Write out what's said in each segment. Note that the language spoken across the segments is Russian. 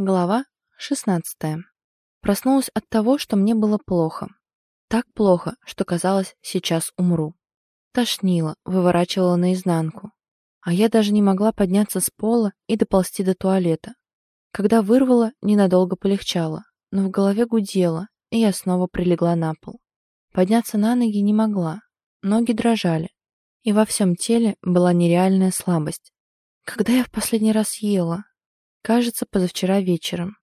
Глава 16. Проснулась от того, что мне было плохо. Так плохо, что казалось, сейчас умру. Тошнило, выворачивало наизнанку. А я даже не могла подняться с пола и доползти до туалета. Когда вырвала, ненадолго полегчало, но в голове гудело, и я снова прилегла на пол. Подняться на ноги не могла, ноги дрожали, и во всем теле была нереальная слабость. Когда я в последний раз ела? Кажется, позавчера вечером.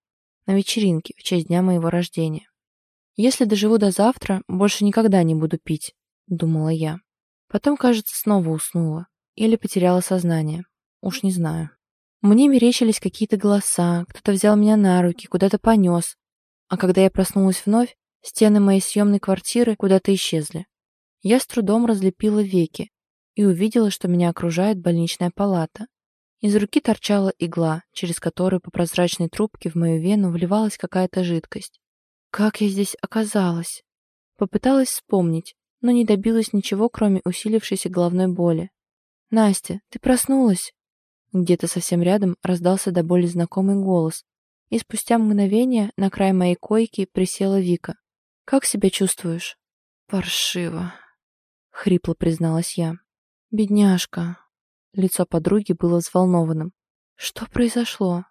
На вечеринке в честь дня моего рождения. Если доживу до завтра, больше никогда не буду пить, думала я. Потом, кажется, снова уснула. Или потеряла сознание. Уж не знаю. Мне мерещились какие-то голоса, кто-то взял меня на руки, куда-то понес. А когда я проснулась вновь, стены моей съемной квартиры куда-то исчезли. Я с трудом разлепила веки и увидела, что меня окружает больничная палата. Из руки торчала игла, через которую по прозрачной трубке в мою вену вливалась какая-то жидкость. Как я здесь оказалась? Попыталась вспомнить, но не добилась ничего, кроме усилившейся головной боли. «Настя, ты проснулась?» Где-то совсем рядом раздался до боли знакомый голос, и спустя мгновение на край моей койки присела Вика. «Как себя чувствуешь?» «Паршиво», — хрипло призналась я. «Бедняжка», Лицо подруги было взволнованным. «Что произошло?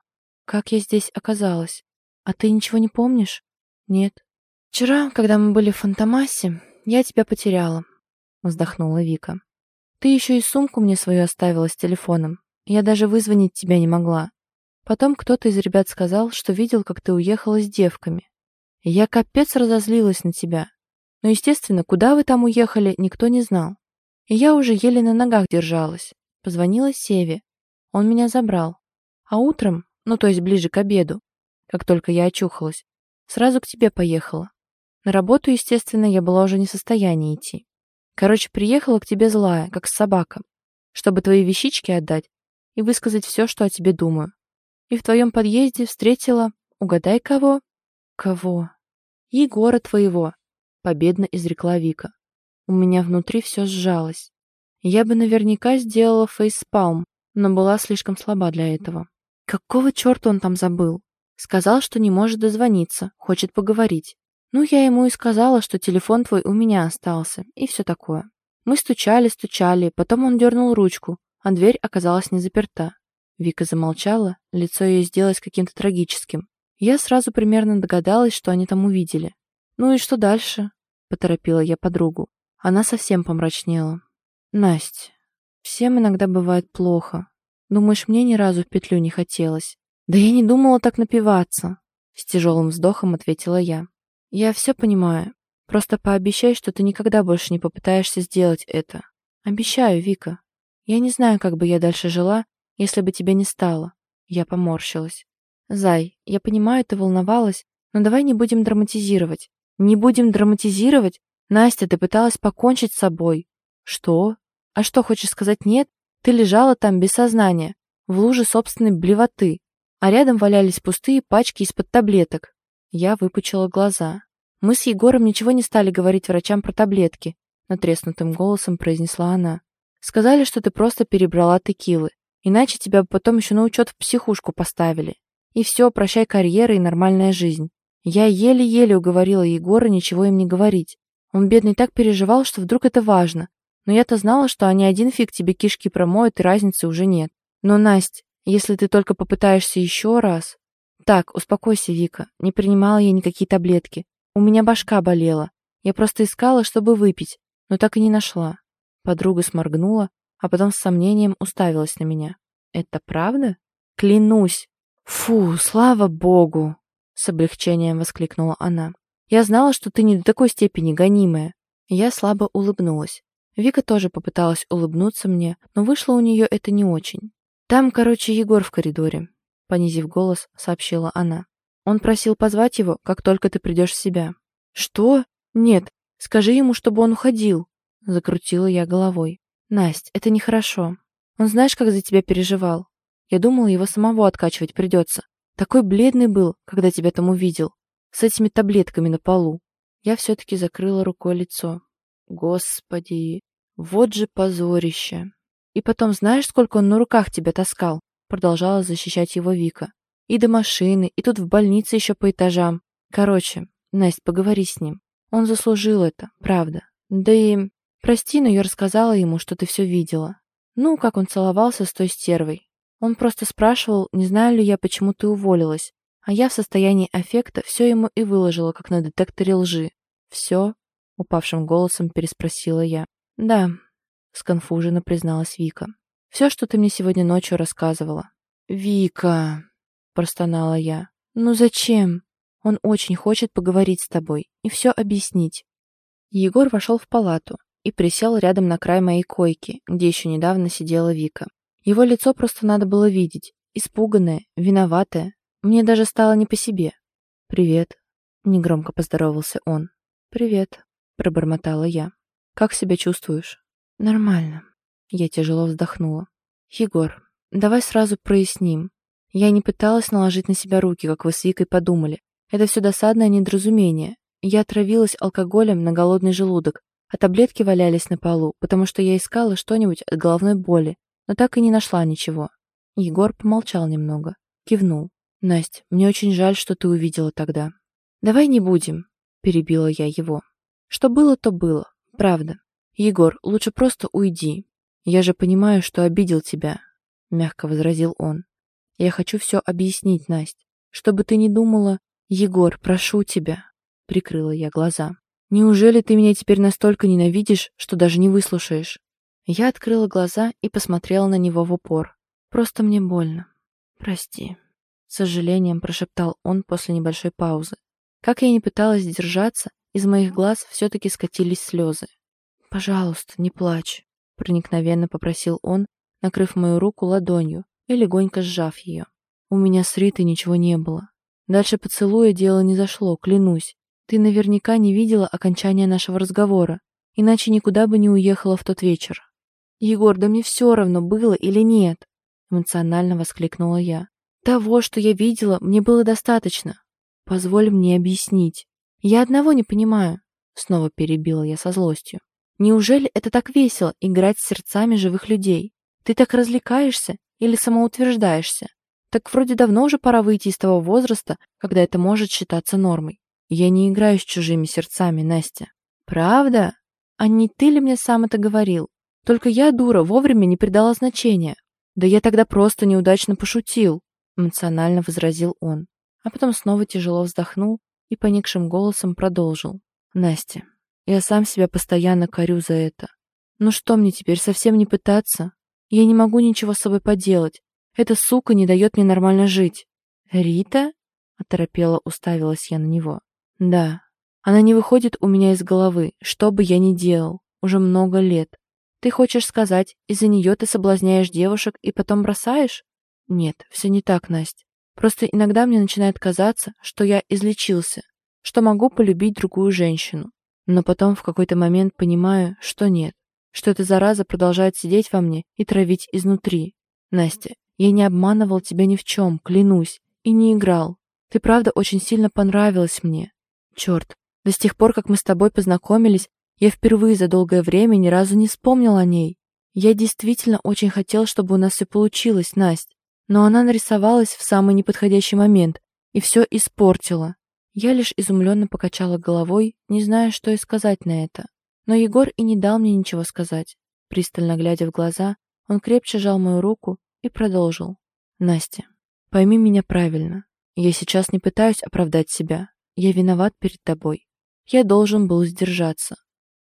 Как я здесь оказалась? А ты ничего не помнишь?» «Нет». «Вчера, когда мы были в Фантомасе, я тебя потеряла», — вздохнула Вика. «Ты еще и сумку мне свою оставила с телефоном. Я даже вызвонить тебя не могла. Потом кто-то из ребят сказал, что видел, как ты уехала с девками. Я капец разозлилась на тебя. Но, естественно, куда вы там уехали, никто не знал. И я уже еле на ногах держалась. Позвонила Севе. Он меня забрал. А утром, ну то есть ближе к обеду, как только я очухалась, сразу к тебе поехала. На работу, естественно, я была уже не в состоянии идти. Короче, приехала к тебе злая, как собака, чтобы твои вещички отдать и высказать все, что о тебе думаю. И в твоем подъезде встретила, угадай кого? Кого? Егора твоего, победно изрекла Вика. У меня внутри все сжалось. Я бы наверняка сделала фейспалм, но была слишком слаба для этого. Какого черта он там забыл? Сказал, что не может дозвониться, хочет поговорить. Ну, я ему и сказала, что телефон твой у меня остался, и все такое. Мы стучали, стучали, потом он дернул ручку, а дверь оказалась не заперта. Вика замолчала, лицо ее сделалось каким-то трагическим. Я сразу примерно догадалась, что они там увидели. «Ну и что дальше?» — поторопила я подругу. Она совсем помрачнела. Настя, всем иногда бывает плохо. Думаешь, мне ни разу в петлю не хотелось? Да я не думала так напиваться. С тяжелым вздохом ответила я. Я все понимаю. Просто пообещай, что ты никогда больше не попытаешься сделать это. Обещаю, Вика. Я не знаю, как бы я дальше жила, если бы тебя не стало. Я поморщилась. Зай, я понимаю, ты волновалась, но давай не будем драматизировать. Не будем драматизировать? Настя, ты пыталась покончить с собой. Что? А что, хочешь сказать нет? Ты лежала там без сознания, в луже собственной блевоты, а рядом валялись пустые пачки из-под таблеток. Я выпучила глаза. Мы с Егором ничего не стали говорить врачам про таблетки, натреснутым голосом произнесла она. Сказали, что ты просто перебрала текилы, иначе тебя бы потом еще на учет в психушку поставили. И все, прощай карьера и нормальная жизнь. Я еле-еле уговорила Егора ничего им не говорить. Он, бедный, так переживал, что вдруг это важно, но я-то знала, что они один фиг тебе кишки промоют, и разницы уже нет. Но, Настя, если ты только попытаешься еще раз... Так, успокойся, Вика. Не принимала я никакие таблетки. У меня башка болела. Я просто искала, чтобы выпить, но так и не нашла. Подруга сморгнула, а потом с сомнением уставилась на меня. «Это правда?» «Клянусь!» «Фу, слава богу!» С облегчением воскликнула она. «Я знала, что ты не до такой степени гонимая». Я слабо улыбнулась. Вика тоже попыталась улыбнуться мне, но вышло у нее это не очень. «Там, короче, Егор в коридоре», — понизив голос, сообщила она. «Он просил позвать его, как только ты придешь в себя». «Что? Нет, скажи ему, чтобы он уходил», — закрутила я головой. «Насть, это нехорошо. Он знаешь, как за тебя переживал? Я думала, его самого откачивать придется. Такой бледный был, когда тебя там увидел, с этими таблетками на полу». Я все-таки закрыла рукой лицо. Господи, вот же позорище. И потом, знаешь, сколько он на руках тебя таскал? Продолжала защищать его Вика. И до машины, и тут в больнице еще по этажам. Короче, Настя, поговори с ним. Он заслужил это, правда. Да и... Прости, но я рассказала ему, что ты все видела. Ну, как он целовался с той стервой. Он просто спрашивал, не знаю ли я, почему ты уволилась. А я в состоянии аффекта все ему и выложила, как на детекторе лжи. «Все?» — упавшим голосом переспросила я. «Да», — сконфуженно призналась Вика. «Все, что ты мне сегодня ночью рассказывала». «Вика!» — простонала я. «Ну зачем? Он очень хочет поговорить с тобой и все объяснить». Егор вошел в палату и присел рядом на край моей койки, где еще недавно сидела Вика. Его лицо просто надо было видеть. Испуганное, виноватое. Мне даже стало не по себе. «Привет», — негромко поздоровался он. «Привет», — пробормотала я. «Как себя чувствуешь?» «Нормально». Я тяжело вздохнула. «Егор, давай сразу проясним. Я не пыталась наложить на себя руки, как вы с Викой подумали. Это все досадное недоразумение. Я отравилась алкоголем на голодный желудок, а таблетки валялись на полу, потому что я искала что-нибудь от головной боли, но так и не нашла ничего. Егор помолчал немного, кивнул. «Настя, мне очень жаль, что ты увидела тогда». «Давай не будем», — перебила я его. «Что было, то было, правда. Егор, лучше просто уйди. Я же понимаю, что обидел тебя», — мягко возразил он. «Я хочу все объяснить, Настя. Чтобы ты не думала... Егор, прошу тебя», — прикрыла я глаза. «Неужели ты меня теперь настолько ненавидишь, что даже не выслушаешь?» Я открыла глаза и посмотрела на него в упор. «Просто мне больно. Прости», — с сожалением прошептал он после небольшой паузы. Как я не пыталась держаться, из моих глаз все-таки скатились слезы. «Пожалуйста, не плачь», — проникновенно попросил он, накрыв мою руку ладонью и легонько сжав ее. «У меня с Ритой ничего не было. Дальше поцелуя дело не зашло, клянусь. Ты наверняка не видела окончания нашего разговора, иначе никуда бы не уехала в тот вечер. «Егор, да мне все равно, было или нет!» Эмоционально воскликнула я. «Того, что я видела, мне было достаточно. Позволь мне объяснить. Я одного не понимаю», снова перебила я со злостью. «Неужели это так весело, играть с сердцами живых людей? Ты так развлекаешься или самоутверждаешься? Так вроде давно уже пора выйти из того возраста, когда это может считаться нормой. Я не играю с чужими сердцами, Настя. Правда? А не ты ли мне сам это говорил? Только я, дура, вовремя не придала значения. Да я тогда просто неудачно пошутил, эмоционально возразил он. А потом снова тяжело вздохнул и поникшим голосом продолжил. Настя, я сам себя постоянно корю за это. Ну что мне теперь, совсем не пытаться? Я не могу ничего с собой поделать. Эта сука не дает мне нормально жить. Рита? Оторопела уставилась я на него. Да. Она не выходит у меня из головы, что бы я ни делал. Уже много лет. Ты хочешь сказать, из-за нее ты соблазняешь девушек и потом бросаешь? Нет, все не так, Настя. Просто иногда мне начинает казаться, что я излечился, что могу полюбить другую женщину. Но потом в какой-то момент понимаю, что нет, что эта зараза продолжает сидеть во мне и травить изнутри. Настя, я не обманывал тебя ни в чем, клянусь, и не играл. Ты правда очень сильно понравилась мне. Черт, до с тех пор, как мы с тобой познакомились, я впервые за долгое время ни разу не вспомнил о ней. Я действительно очень хотел, чтобы у нас все получилось, Настя. Но она нарисовалась в самый неподходящий момент и все испортила. Я лишь изумленно покачала головой, не зная, что и сказать на это. Но Егор и не дал мне ничего сказать. Пристально глядя в глаза, он крепче жал мою руку и продолжил. «Настя, пойми меня правильно. Я сейчас не пытаюсь оправдать себя. Я виноват перед тобой. Я должен был сдержаться.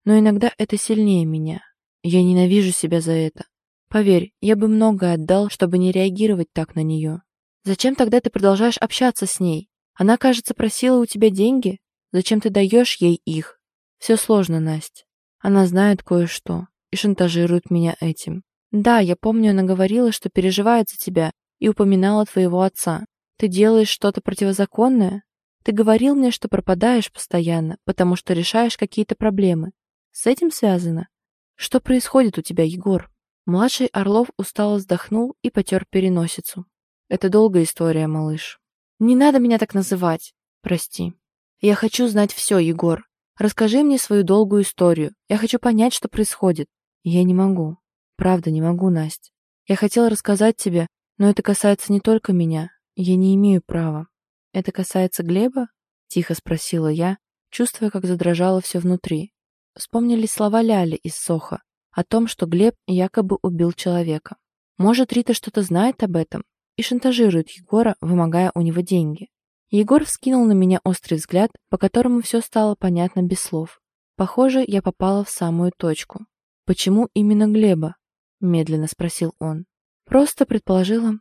Но иногда это сильнее меня. Я ненавижу себя за это. Поверь, я бы многое отдал, чтобы не реагировать так на нее. Зачем тогда ты продолжаешь общаться с ней? Она, кажется, просила у тебя деньги. Зачем ты даешь ей их? Все сложно, Настя. Она знает кое-что и шантажирует меня этим. Да, я помню, она говорила, что переживает за тебя и упоминала твоего отца. Ты делаешь что-то противозаконное? Ты говорил мне, что пропадаешь постоянно, потому что решаешь какие-то проблемы. С этим связано? Что происходит у тебя, Егор? Младший Орлов устало вздохнул и потер переносицу. Это долгая история, малыш. Не надо меня так называть. Прости. Я хочу знать все, Егор. Расскажи мне свою долгую историю. Я хочу понять, что происходит. Я не могу. Правда, не могу, Настя. Я хотела рассказать тебе, но это касается не только меня. Я не имею права. Это касается Глеба? Тихо спросила я, чувствуя, как задрожало все внутри. Вспомнили слова Ляли из Соха о том, что Глеб якобы убил человека. Может, Рита что-то знает об этом и шантажирует Егора, вымогая у него деньги. Егор вскинул на меня острый взгляд, по которому все стало понятно без слов. Похоже, я попала в самую точку. «Почему именно Глеба?» — медленно спросил он. «Просто предположила».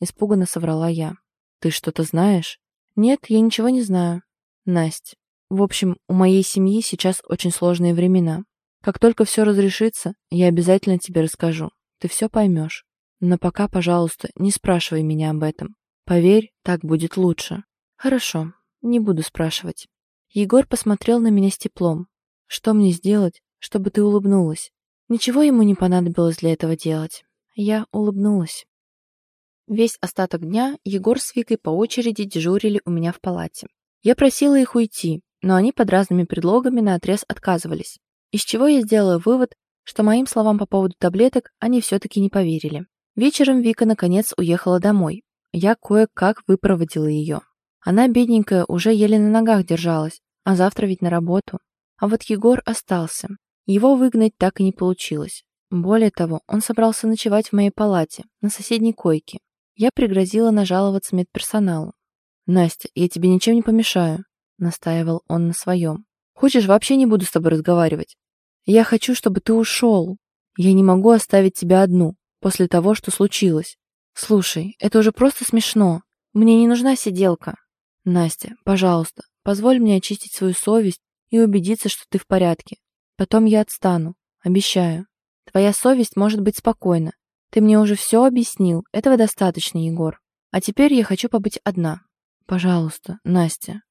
Испуганно соврала я. «Ты что-то знаешь?» «Нет, я ничего не знаю». «Насть, в общем, у моей семьи сейчас очень сложные времена. Как только все разрешится, я обязательно тебе расскажу. Ты все поймешь. Но пока, пожалуйста, не спрашивай меня об этом. Поверь, так будет лучше. Хорошо, не буду спрашивать. Егор посмотрел на меня с теплом. Что мне сделать, чтобы ты улыбнулась? Ничего ему не понадобилось для этого делать. Я улыбнулась. Весь остаток дня Егор с Викой по очереди дежурили у меня в палате. Я просила их уйти, но они под разными предлогами наотрез отказывались. Из чего я сделала вывод, что моим словам по поводу таблеток они все-таки не поверили. Вечером Вика наконец уехала домой. Я кое-как выпроводила ее. Она, бедненькая, уже еле на ногах держалась, а завтра ведь на работу. А вот Егор остался. Его выгнать так и не получилось. Более того, он собрался ночевать в моей палате, на соседней койке. Я пригрозила нажаловаться медперсоналу. «Настя, я тебе ничем не помешаю», — настаивал он на своем. «Хочешь, вообще не буду с тобой разговаривать? Я хочу, чтобы ты ушел. Я не могу оставить тебя одну, после того, что случилось. Слушай, это уже просто смешно. Мне не нужна сиделка. Настя, пожалуйста, позволь мне очистить свою совесть и убедиться, что ты в порядке. Потом я отстану. Обещаю. Твоя совесть может быть спокойна. Ты мне уже все объяснил. Этого достаточно, Егор. А теперь я хочу побыть одна. Пожалуйста, Настя.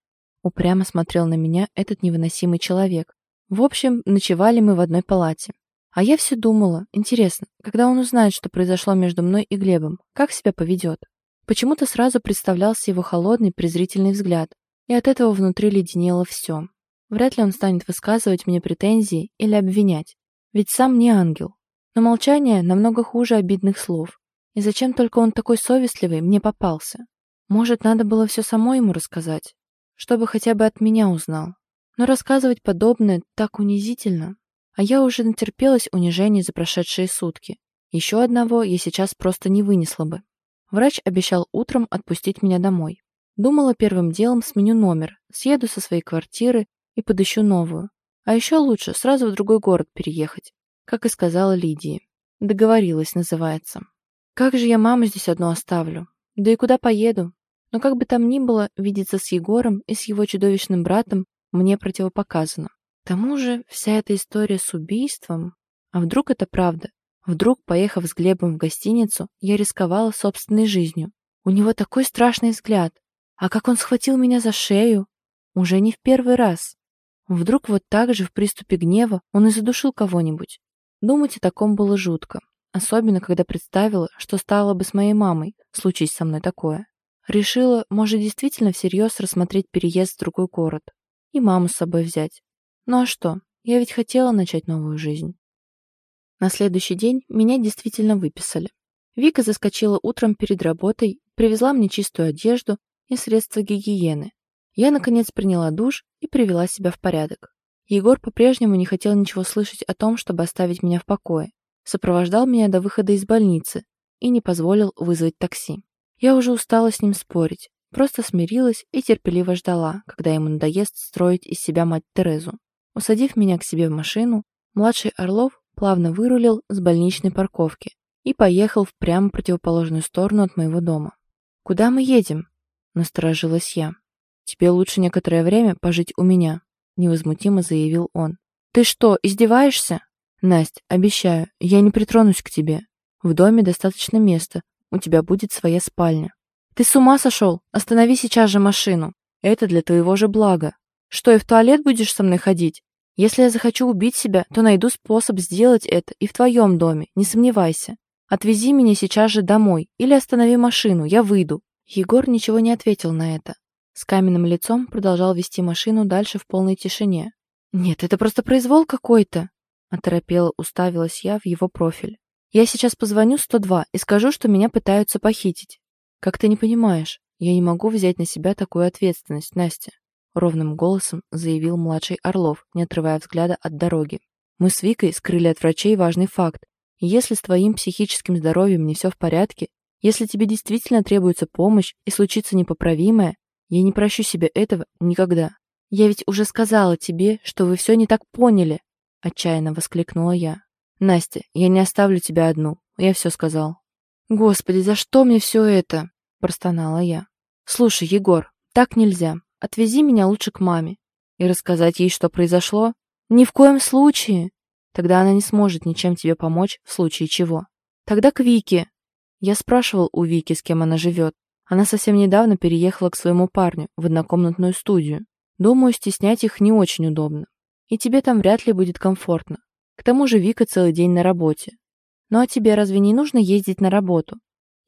Упрямо смотрел на меня этот невыносимый человек. В общем, ночевали мы в одной палате. А я все думала, интересно, когда он узнает, что произошло между мной и Глебом, как себя поведет? Почему-то сразу представлялся его холодный, презрительный взгляд, и от этого внутри леденело все. Вряд ли он станет высказывать мне претензии или обвинять, ведь сам не ангел. Но молчание намного хуже обидных слов. И зачем только он такой совестливый мне попался? Может, надо было все самой ему рассказать, чтобы хотя бы от меня узнал. Но рассказывать подобное так унизительно. А я уже натерпелась унижений за прошедшие сутки. Еще одного я сейчас просто не вынесла бы. Врач обещал утром отпустить меня домой. Думала, первым делом сменю номер, съеду со своей квартиры и подыщу новую. А еще лучше сразу в другой город переехать, как и сказала Лидии. Договорилась, называется. Как же я маму здесь одну оставлю? Да и куда поеду? Но как бы там ни было, видеться с Егором и с его чудовищным братом мне противопоказано. К тому же вся эта история с убийством... А вдруг это правда? Вдруг, поехав с Глебом в гостиницу, я рисковала собственной жизнью. У него такой страшный взгляд. А как он схватил меня за шею? Уже не в первый раз. Вдруг вот так же в приступе гнева он и задушил кого-нибудь. Думать о таком было жутко. Особенно, когда представила, что стало бы с моей мамой, случись со мной такое. Решила, может, действительно всерьез рассмотреть переезд в другой город. И маму с собой взять. Ну а что, я ведь хотела начать новую жизнь. На следующий день меня действительно выписали. Вика заскочила утром перед работой, привезла мне чистую одежду и средства гигиены. Я, наконец, приняла душ и привела себя в порядок. Егор по-прежнему не хотел ничего слышать о том, чтобы оставить меня в покое. Сопровождал меня до выхода из больницы и не позволил вызвать такси. Я уже устала с ним спорить, просто смирилась и терпеливо ждала, когда ему надоест строить из себя мать Терезу. Усадив меня к себе в машину, младший Орлов плавно вырулил с больничной парковки и поехал в прямо противоположную сторону от моего дома. «Куда мы едем?» – насторожилась я. «Тебе лучше некоторое время пожить у меня», – невозмутимо заявил он. «Ты что, издеваешься?» «Насть, обещаю, я не притронусь к тебе. В доме достаточно места, у тебя будет своя спальня». «Ты с ума сошел? Останови сейчас же машину. Это для твоего же блага. Что, и в туалет будешь со мной ходить? Если я захочу убить себя, то найду способ сделать это и в твоем доме, не сомневайся. Отвези меня сейчас же домой или останови машину, я выйду». Егор ничего не ответил на это. С каменным лицом продолжал вести машину дальше в полной тишине. «Нет, это просто произвол какой-то!» Оторопела уставилась я в его профиль. «Я сейчас позвоню 102 и скажу, что меня пытаются похитить. Как ты не понимаешь, Я не могу взять на себя такую ответственность, Настя, ровным голосом заявил младший Орлов, не отрывая взгляда от дороги. Мы с Викой скрыли от врачей важный факт. Если с твоим психическим здоровьем не все в порядке, если тебе действительно требуется помощь и случится непоправимое, я не прощу себе этого никогда. Я ведь уже сказала тебе, что вы все не так поняли, отчаянно воскликнула я. Настя, я не оставлю тебя одну. Я все сказал. Господи, за что мне все это? простонала я. Слушай, Егор, так нельзя. Отвези меня лучше к маме. И рассказать ей, что произошло? Ни в коем случае. Тогда она не сможет ничем тебе помочь в случае чего. Тогда к Вике. Я спрашивал у Вики, с кем она живет. Она совсем недавно переехала к своему парню в однокомнатную студию. Думаю, стеснять их не очень удобно. И тебе там вряд ли будет комфортно. К тому же Вика целый день на работе. Ну а тебе разве не нужно ездить на работу?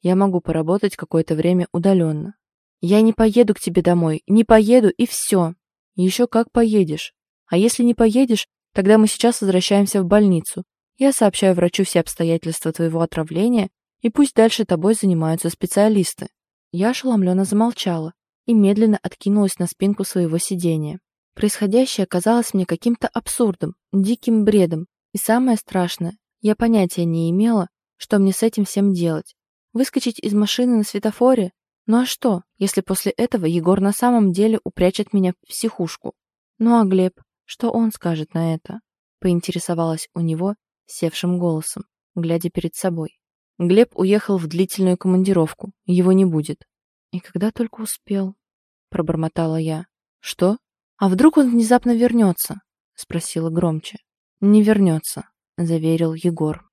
Я могу поработать какое-то время удаленно. Я не поеду к тебе домой, не поеду и все. Еще как поедешь. А если не поедешь, тогда мы сейчас возвращаемся в больницу. Я сообщаю врачу все обстоятельства твоего отравления, и пусть дальше тобой занимаются специалисты. Я ошеломленно замолчала и медленно откинулась на спинку своего сидения. Происходящее казалось мне каким-то абсурдом, диким бредом, и самое страшное, я понятия не имела, что мне с этим всем делать. Выскочить из машины на светофоре? Ну а что, если после этого Егор на самом деле упрячет меня в психушку? Ну а Глеб, что он скажет на это? Поинтересовалась у него севшим голосом, глядя перед собой. Глеб уехал в длительную командировку, его не будет. И когда только успел, пробормотала я. Что? А вдруг он внезапно вернется? Спросила громче. Не вернется заверил Егор.